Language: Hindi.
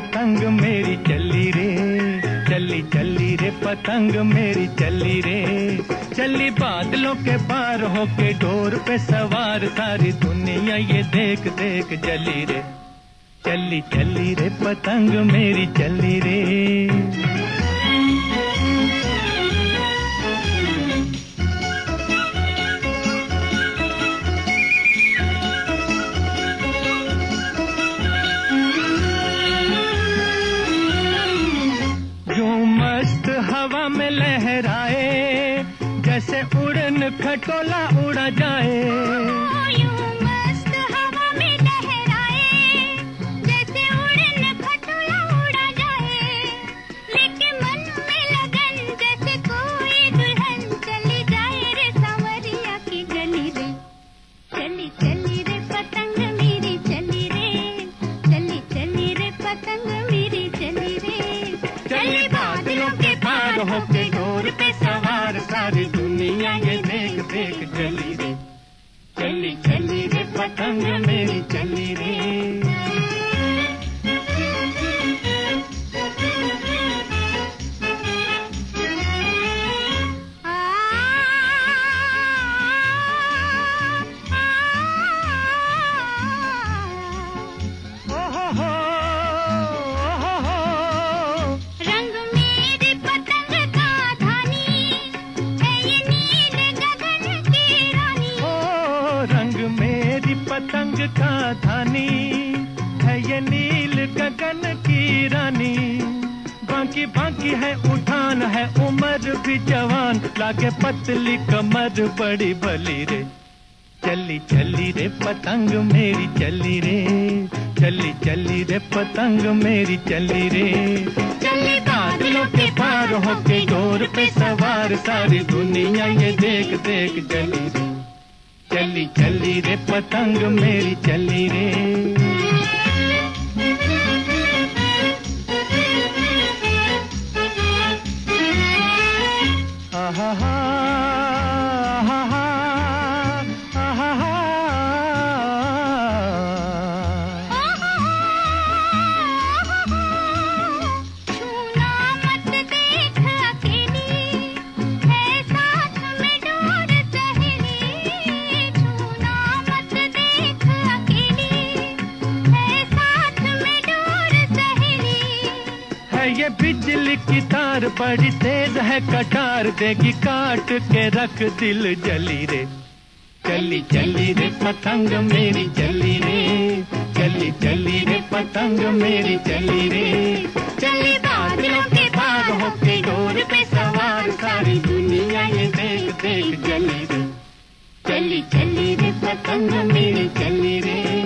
पतंग मेरी चली रे, चली चली रे, पतंग मेरी चली रे। चली बादलों के पार होके डोर पे सवार सारी दुनिया ये देख देख चली रे। चली चली रे, पतंग मेरी चली रे। जैसे उड़न खटोला उड़ा जाए। होके चली रे पतंग मेरी चली रे। पतंग का धानी, है ये नील गगन की रानी। बाकी बाकी है उठान, है उम्र भी जवान। लागे पतली कमर बड़ी बली रे। चली चली रे पतंग मेरी, चली रे। चली चली रे पतंग मेरी, चली रे। चली बादलों के पार होके डोर पे सवार, सारी दुनिया ये देख देख, चली रे। चली चली रे पतंग मेरी चली रे। ये बिजली की तार बड़ी तेज है, कटार देगी काट के रख दिल जली रे। चली चली रे पतंग मेरी चली रे। चली चली रे पतंग मेरी चली रे। चली बादलों के पार होके डोर पे सवार सारी दुनिया ये देख देख जली रे। चली चली रे पतंग मेरी चली रे।